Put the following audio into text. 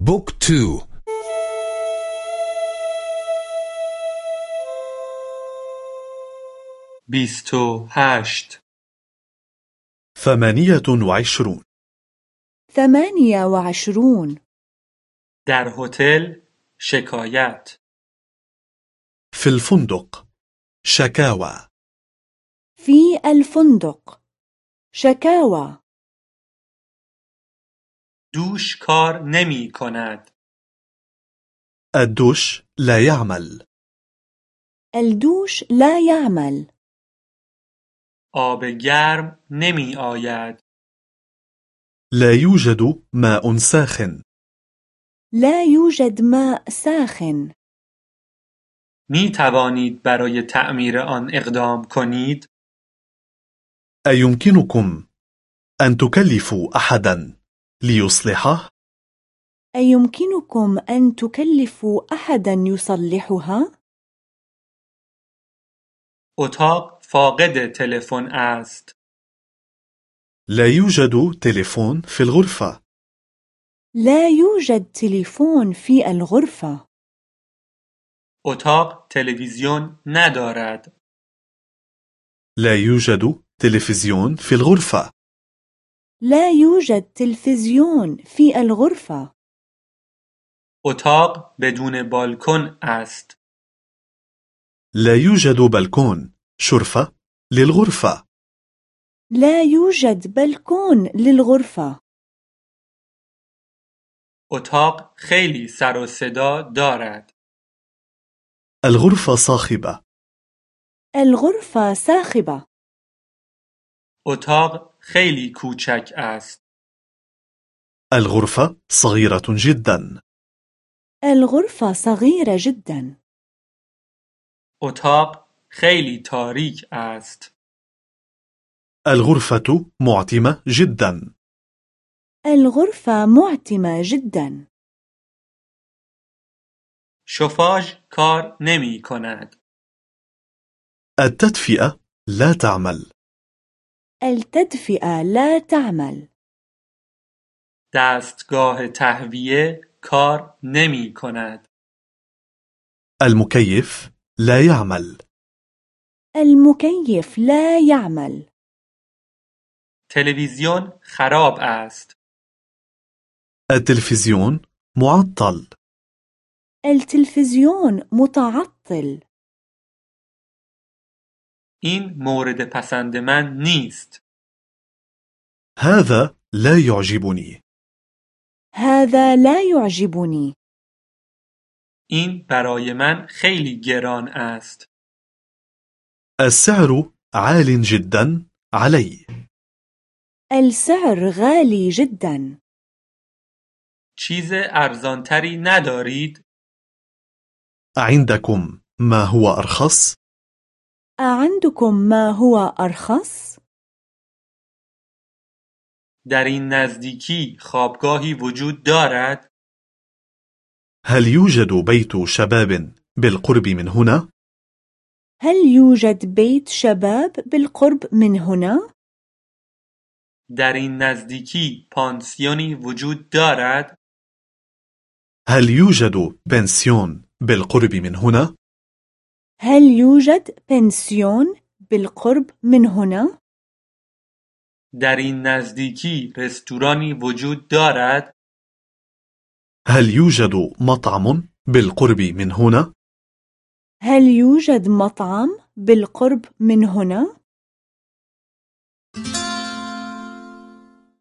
book two. بیست و هشت ثمانية وعشرون ثمانية وعشرون در هتل شکایت. في الفندق شكاوى في الفندق شكاوى دوش کار نمی کند. الدوش لا يعمل. الدوش لا يعمل. آب گرم نمی آید. لا يوجد ماء ساخن. لا يوجد ماء ساخن. می توانید برای تعمیر آن اقدام کنید؟ أيمكنكم أن تكلفوا أحدا؟ ليصلحه؟ أيمكنكم أن تكلفوا أحدا يصلحها؟ اتاق فاقد تلفن است. لا يوجد تليفون في الغرفة. لا يوجد تليفون في الغرفة. اتاق تلویزیون ندارد. لا يوجد تلفزيون في الغرفة. لا يوجد تلفزيون في الغرفة. اتاق بدون بالکن است. لا يوجد بلكون شرفة للغرفة. لا يوجد بلكون للغرفة. اتاق خیلی سر و صدا دارد. الغرفة صاخبة. الغرفة صاخبة. اتاق خیلی کوچک است. الغرفة صغيرة جدا. الغرفة صغيرة جدا. اتاق خیلی تاریک است. الغرفة معتمة جدا. الغرفة معتمة جدا. شفاژ کار نمی کند. التدفئة لا تعمل. التدفئة لا تعمل. دستگاه تهویه کار نمی کند. المكيف لا يعمل. المكيف لا يعمل. تلویزیون خراب است. التلفزيون معطل. التلفزيون متعطل. این مورد پسند من نیست. هذا لا يعجبني. هذا لا يعجبني. این برای من خیلی گران است. السعر عال جدا علي. السعر غالي جدا. چیز ارزانتری ندارید؟ عندكم ما هو أرخص؟ أعندكم ما هو أرخص؟ در این نزدیکی خوابگاهی وجود دارد هل يوجد بيت شباب بالقرب من هنا؟ هل يوجد بيت شباب بالقرب من هنا؟ در این نزدیکی پانسیونی وجود دارد هل يوجد بنسيون بالقرب من هنا؟ هل يوجد بنسيون بالقرب من هنا؟ در این نزدیکی رستورانی وجود دارد هل يوجد مطعم بالقرب من هنا؟ هل يوجد مطعم بالقرب من هنا؟